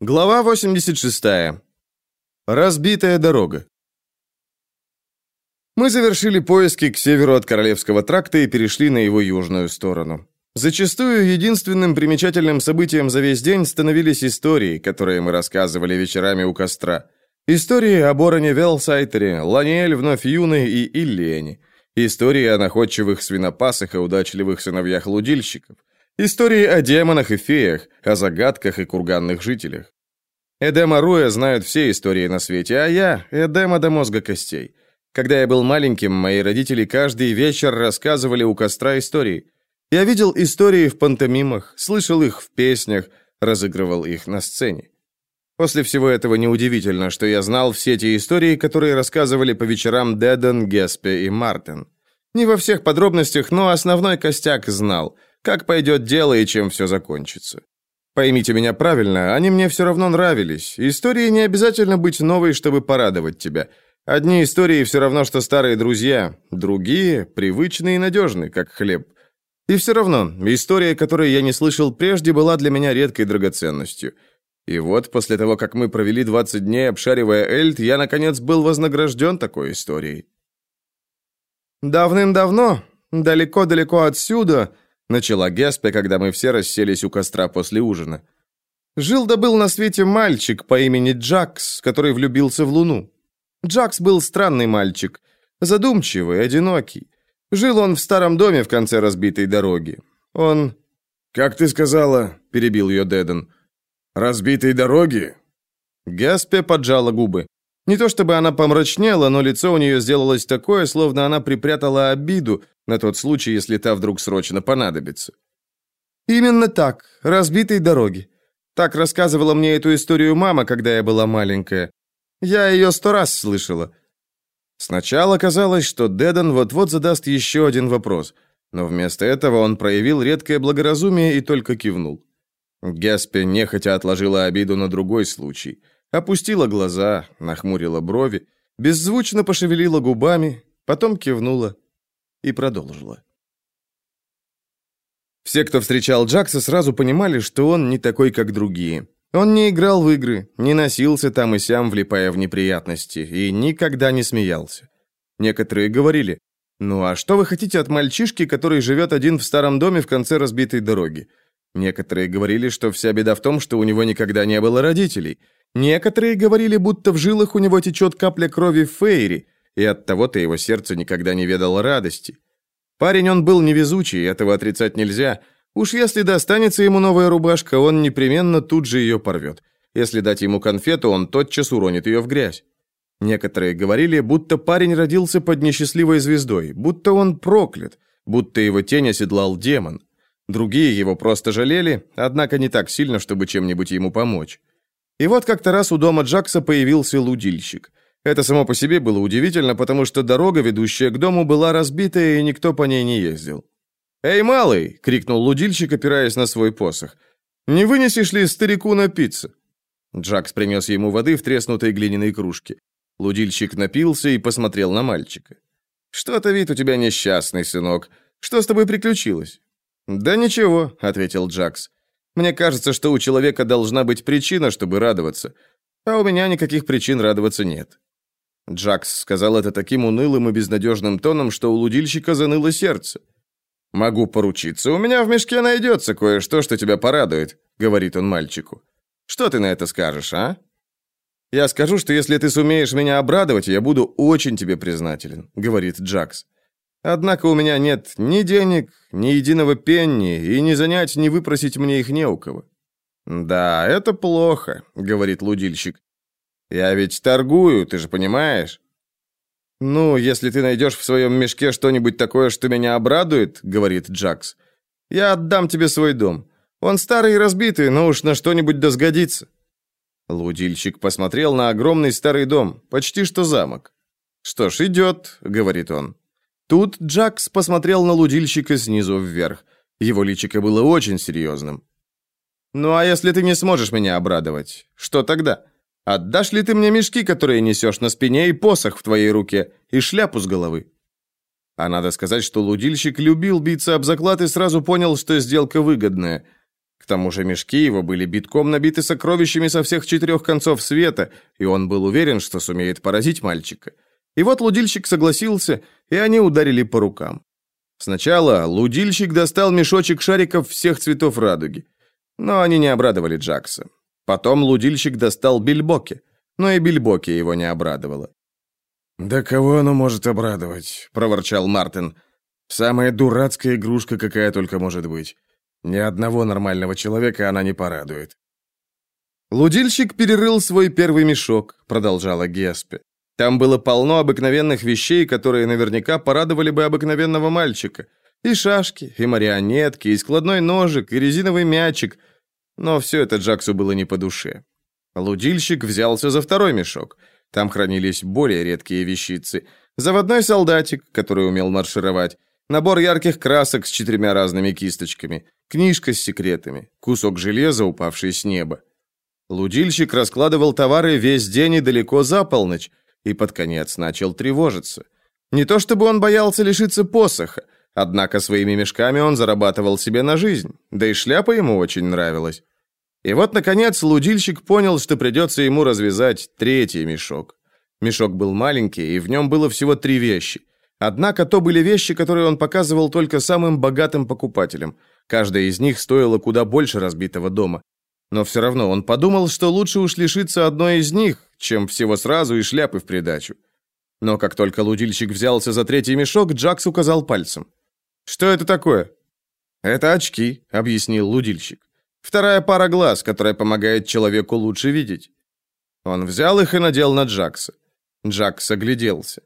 Глава 86. Разбитая дорога. Мы завершили поиски к северу от Королевского тракта и перешли на его южную сторону. Зачастую единственным примечательным событием за весь день становились истории, которые мы рассказывали вечерами у костра. Истории о Бороне Велсайтере, Ланиэль вновь юной и Иллиене. Истории о находчивых свинопасах и удачливых сыновьях лудильщиков. Истории о демонах и феях, о загадках и курганных жителях. Эдема Руя знают все истории на свете, а я – Эдема до мозга костей. Когда я был маленьким, мои родители каждый вечер рассказывали у костра истории. Я видел истории в пантомимах, слышал их в песнях, разыгрывал их на сцене. После всего этого неудивительно, что я знал все те истории, которые рассказывали по вечерам Деден, Геспе и Мартин. Не во всех подробностях, но основной костяк знал – как пойдет дело и чем все закончится. Поймите меня правильно, они мне все равно нравились. Истории не обязательно быть новой, чтобы порадовать тебя. Одни истории все равно, что старые друзья, другие – привычные и надежные, как хлеб. И все равно, история, которую я не слышал прежде, была для меня редкой драгоценностью. И вот, после того, как мы провели 20 дней, обшаривая Эльт, я, наконец, был вознагражден такой историей. Давным-давно, далеко-далеко отсюда, Начала Геспе, когда мы все расселись у костра после ужина. Жил да был на свете мальчик по имени Джакс, который влюбился в Луну. Джакс был странный мальчик, задумчивый, одинокий. Жил он в старом доме в конце разбитой дороги. Он... «Как ты сказала?» – перебил ее Деден. «Разбитой дороги?» Гаспе поджала губы. Не то чтобы она помрачнела, но лицо у нее сделалось такое, словно она припрятала обиду на тот случай, если та вдруг срочно понадобится. «Именно так, разбитой дороги. Так рассказывала мне эту историю мама, когда я была маленькая. Я ее сто раз слышала». Сначала казалось, что Дедан вот-вот задаст еще один вопрос, но вместо этого он проявил редкое благоразумие и только кивнул. Геспе нехотя отложила обиду на другой случай – опустила глаза, нахмурила брови, беззвучно пошевелила губами, потом кивнула и продолжила. Все, кто встречал Джакса, сразу понимали, что он не такой, как другие. Он не играл в игры, не носился там и сям, влипая в неприятности, и никогда не смеялся. Некоторые говорили, «Ну а что вы хотите от мальчишки, который живет один в старом доме в конце разбитой дороги?» Некоторые говорили, что вся беда в том, что у него никогда не было родителей – Некоторые говорили, будто в жилах у него течет капля крови Фейри, и от того-то его сердце никогда не ведало радости. Парень он был невезучий, этого отрицать нельзя. Уж если достанется ему новая рубашка, он непременно тут же ее порвет. Если дать ему конфету, он тотчас уронит ее в грязь. Некоторые говорили, будто парень родился под несчастливой звездой, будто он проклят, будто его тень оседлал демон. Другие его просто жалели, однако не так сильно, чтобы чем-нибудь ему помочь. И вот как-то раз у дома Джакса появился лудильщик. Это само по себе было удивительно, потому что дорога, ведущая к дому, была разбитая, и никто по ней не ездил. «Эй, малый!» — крикнул лудильщик, опираясь на свой посох. «Не вынесешь ли старику напиться?» Джакс принес ему воды в треснутой глиняной кружке. Лудильщик напился и посмотрел на мальчика. «Что-то вид у тебя несчастный, сынок. Что с тобой приключилось?» «Да ничего», — ответил Джакс. Мне кажется, что у человека должна быть причина, чтобы радоваться. А у меня никаких причин радоваться нет». Джакс сказал это таким унылым и безнадежным тоном, что у лудильщика заныло сердце. «Могу поручиться, у меня в мешке найдется кое-что, что тебя порадует», — говорит он мальчику. «Что ты на это скажешь, а?» «Я скажу, что если ты сумеешь меня обрадовать, я буду очень тебе признателен», — говорит Джакс. Однако у меня нет ни денег, ни единого пенни, и ни занять, ни выпросить мне их не у кого». «Да, это плохо», — говорит лудильщик. «Я ведь торгую, ты же понимаешь?» «Ну, если ты найдешь в своем мешке что-нибудь такое, что меня обрадует», — говорит Джакс, — «я отдам тебе свой дом. Он старый и разбитый, но уж на что-нибудь да сгодится». Лудильщик посмотрел на огромный старый дом, почти что замок. «Что ж, идет», — говорит он. Тут Джакс посмотрел на лудильщика снизу вверх. Его личико было очень серьезным. «Ну а если ты не сможешь меня обрадовать, что тогда? Отдашь ли ты мне мешки, которые несешь на спине, и посох в твоей руке, и шляпу с головы?» А надо сказать, что лудильщик любил биться об заклад и сразу понял, что сделка выгодная. К тому же мешки его были битком набиты сокровищами со всех четырех концов света, и он был уверен, что сумеет поразить мальчика. И вот лудильщик согласился, и они ударили по рукам. Сначала лудильщик достал мешочек шариков всех цветов радуги, но они не обрадовали Джакса. Потом лудильщик достал бильбоки, но и бильбоки его не обрадовало. «Да кого оно может обрадовать?» – проворчал Мартин. «Самая дурацкая игрушка, какая только может быть. Ни одного нормального человека она не порадует». «Лудильщик перерыл свой первый мешок», – продолжала Геспе. Там было полно обыкновенных вещей, которые наверняка порадовали бы обыкновенного мальчика. И шашки, и марионетки, и складной ножик, и резиновый мячик. Но все это Джаксу было не по душе. Лудильщик взялся за второй мешок. Там хранились более редкие вещицы. Заводной солдатик, который умел маршировать. Набор ярких красок с четырьмя разными кисточками. Книжка с секретами. Кусок железа, упавший с неба. Лудильщик раскладывал товары весь день и далеко за полночь, и под конец начал тревожиться. Не то чтобы он боялся лишиться посоха, однако своими мешками он зарабатывал себе на жизнь, да и шляпа ему очень нравилась. И вот, наконец, лудильщик понял, что придется ему развязать третий мешок. Мешок был маленький, и в нем было всего три вещи. Однако то были вещи, которые он показывал только самым богатым покупателям. Каждая из них стоила куда больше разбитого дома. Но все равно он подумал, что лучше уж лишиться одной из них, чем всего сразу и шляпы в придачу. Но как только лудильщик взялся за третий мешок, Джакс указал пальцем. «Что это такое?» «Это очки», — объяснил лудильщик. «Вторая пара глаз, которая помогает человеку лучше видеть». Он взял их и надел на Джакса. Джакс огляделся.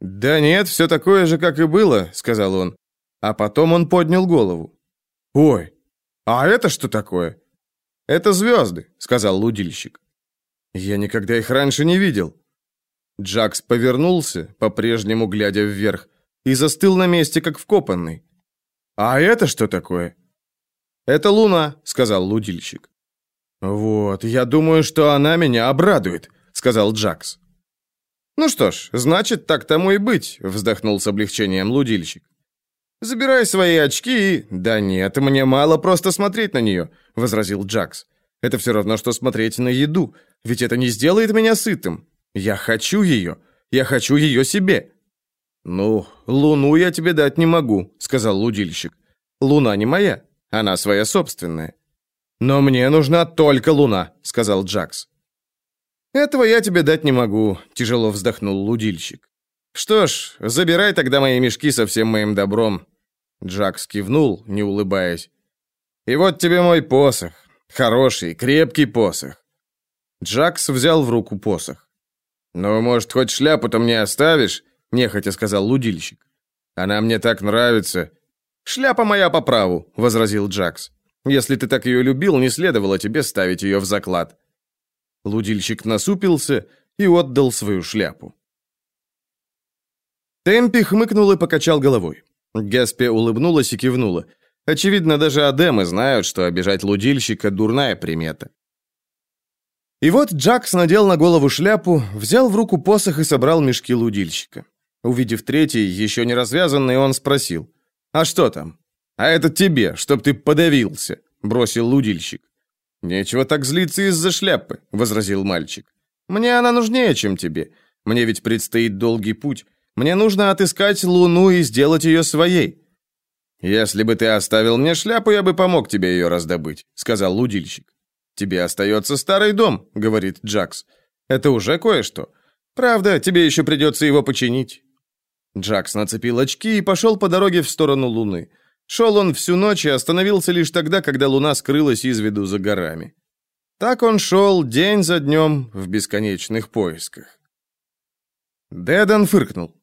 «Да нет, все такое же, как и было», — сказал он. А потом он поднял голову. «Ой, а это что такое?» «Это звезды», — сказал лудильщик. «Я никогда их раньше не видел». Джакс повернулся, по-прежнему глядя вверх, и застыл на месте, как вкопанный. «А это что такое?» «Это луна», — сказал лудильщик. «Вот, я думаю, что она меня обрадует», — сказал Джакс. «Ну что ж, значит, так тому и быть», — вздохнул с облегчением лудильщик. «Забирай свои очки и...» «Да нет, мне мало просто смотреть на нее», — возразил Джакс. «Это все равно, что смотреть на еду, ведь это не сделает меня сытым. Я хочу ее, я хочу ее себе». «Ну, луну я тебе дать не могу», — сказал лудильщик. «Луна не моя, она своя собственная». «Но мне нужна только луна», — сказал Джакс. «Этого я тебе дать не могу», — тяжело вздохнул лудильщик. «Что ж, забирай тогда мои мешки со всем моим добром». Джак скивнул, не улыбаясь. «И вот тебе мой посох. Хороший, крепкий посох». Джакс взял в руку посох. «Ну, может, хоть шляпу-то мне оставишь?» — нехотя сказал лудильщик. «Она мне так нравится». «Шляпа моя по праву», — возразил Джакс. «Если ты так ее любил, не следовало тебе ставить ее в заклад». Лудильщик насупился и отдал свою шляпу. Темпи хмыкнул и покачал головой. Гаспе улыбнулась и кивнула. Очевидно, даже адемы знают, что обижать лудильщика – дурная примета. И вот Джакс надел на голову шляпу, взял в руку посох и собрал мешки лудильщика. Увидев третий, еще не развязанный, он спросил. «А что там?» «А это тебе, чтоб ты подавился», – бросил лудильщик. «Нечего так злиться из-за шляпы», – возразил мальчик. «Мне она нужнее, чем тебе. Мне ведь предстоит долгий путь. Мне нужно отыскать Луну и сделать ее своей». «Если бы ты оставил мне шляпу, я бы помог тебе ее раздобыть», — сказал лудильщик. «Тебе остается старый дом», — говорит Джакс. «Это уже кое-что. Правда, тебе еще придется его починить». Джакс нацепил очки и пошел по дороге в сторону Луны. Шел он всю ночь и остановился лишь тогда, когда Луна скрылась из виду за горами. Так он шел день за днем в бесконечных поисках. Дедан фыркнул.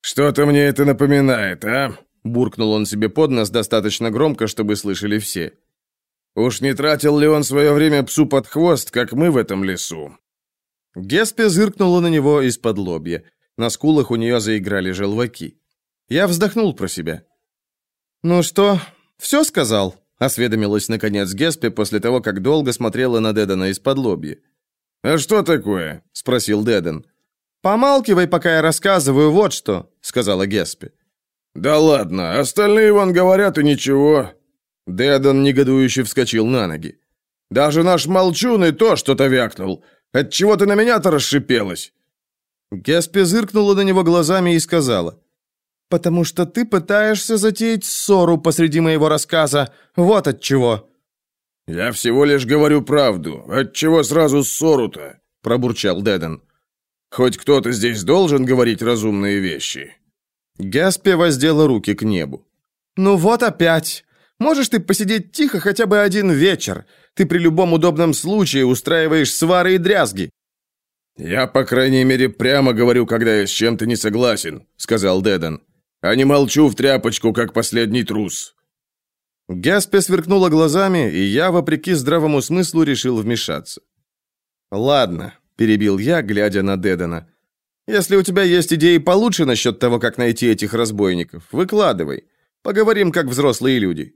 «Что-то мне это напоминает, а?» Буркнул он себе под нос достаточно громко, чтобы слышали все. «Уж не тратил ли он свое время псу под хвост, как мы в этом лесу?» Геспе зыркнула на него из-под лобья. На скулах у нее заиграли желваки. Я вздохнул про себя. «Ну что, все сказал?» — осведомилась, наконец, Геспе после того, как долго смотрела на Дедана из-под лобья. «А что такое?» — спросил Деден. «Помалкивай, пока я рассказываю, вот что», — сказала Геспи. «Да ладно, остальные вон говорят и ничего». Дедон негодующе вскочил на ноги. «Даже наш молчун и то что-то вякнул. Отчего ты на меня-то расшипелась?» Геспи зыркнула на него глазами и сказала. «Потому что ты пытаешься затеять ссору посреди моего рассказа. Вот от чего». «Я всего лишь говорю правду. Отчего сразу ссору-то?» пробурчал Деден. «Хоть кто-то здесь должен говорить разумные вещи». Геспи воздела руки к небу. «Ну вот опять. Можешь ты посидеть тихо хотя бы один вечер? Ты при любом удобном случае устраиваешь свары и дрязги». «Я, по крайней мере, прямо говорю, когда я с чем-то не согласен», — сказал Деден. «А не молчу в тряпочку, как последний трус». Геспе сверкнула глазами, и я, вопреки здравому смыслу, решил вмешаться. «Ладно», — перебил я, глядя на Дедена. «Если у тебя есть идеи получше насчет того, как найти этих разбойников, выкладывай. Поговорим, как взрослые люди».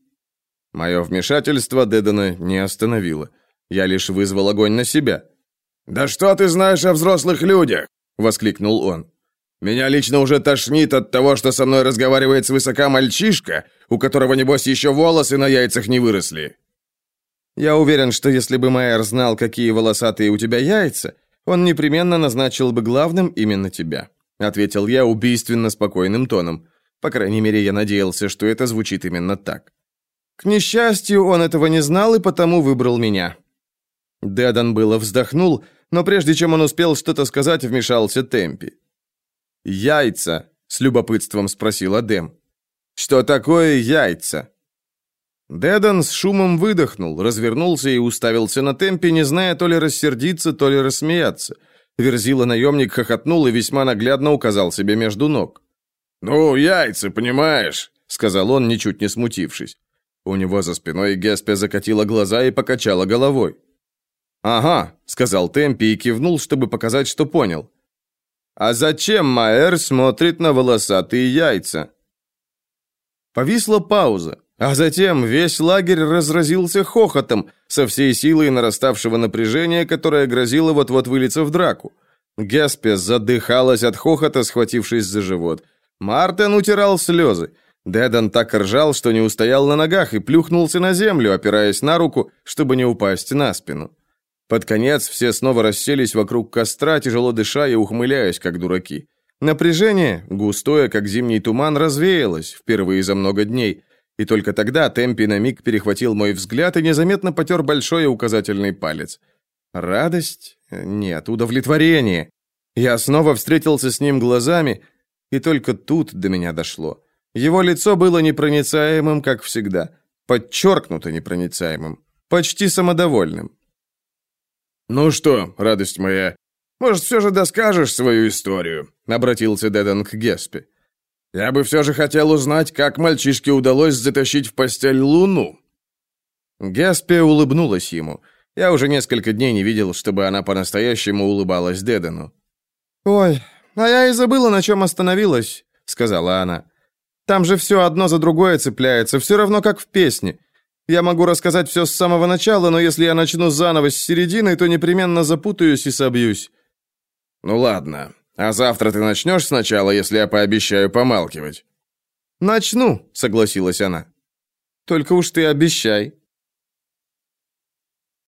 Мое вмешательство Дедена не остановило. Я лишь вызвал огонь на себя. «Да что ты знаешь о взрослых людях?» — воскликнул он. «Меня лично уже тошнит от того, что со мной разговаривает свысока мальчишка, у которого, небось, еще волосы на яйцах не выросли». Я уверен, что если бы Майер знал, какие волосатые у тебя яйца, он непременно назначил бы главным именно тебя», ответил я убийственно спокойным тоном. По крайней мере, я надеялся, что это звучит именно так. К несчастью, он этого не знал и потому выбрал меня. Дедан было вздохнул, но прежде чем он успел что-то сказать, вмешался Темпи. «Яйца?» — с любопытством спросил Адем. «Что такое яйца?» Дедон с шумом выдохнул, развернулся и уставился на темпе, не зная то ли рассердиться, то ли рассмеяться. Верзила наемник хохотнул и весьма наглядно указал себе между ног. «Ну, яйца, понимаешь», — сказал он, ничуть не смутившись. У него за спиной Геспе закатила глаза и покачала головой. «Ага», — сказал Темпи и кивнул, чтобы показать, что понял. «А зачем Маэр смотрит на волосатые яйца?» Повисла пауза. А затем весь лагерь разразился хохотом со всей силой нараставшего напряжения, которое грозило вот-вот вылиться в драку. Геспе задыхалась от хохота, схватившись за живот. Мартин утирал слезы. Дедан так ржал, что не устоял на ногах и плюхнулся на землю, опираясь на руку, чтобы не упасть на спину. Под конец все снова расселись вокруг костра, тяжело дыша и ухмыляясь, как дураки. Напряжение, густое, как зимний туман, развеялось впервые за много дней – и только тогда Темпи на миг перехватил мой взгляд и незаметно потер большой указательный палец. Радость? Нет, удовлетворение. Я снова встретился с ним глазами, и только тут до меня дошло. Его лицо было непроницаемым, как всегда, подчеркнуто непроницаемым, почти самодовольным. «Ну что, радость моя, может, все же доскажешь свою историю?» — обратился Дедан к Геспе. Я бы все же хотел узнать, как мальчишке удалось затащить в постель Луну». Гаспия улыбнулась ему. Я уже несколько дней не видел, чтобы она по-настоящему улыбалась Дедену. «Ой, а я и забыла, на чем остановилась», — сказала она. «Там же все одно за другое цепляется, все равно как в песне. Я могу рассказать все с самого начала, но если я начну заново с середины, то непременно запутаюсь и собьюсь». «Ну ладно, а завтра ты начнешь сначала, если я пообещаю помалкивать?» «Начну», — согласилась она. «Только уж ты обещай».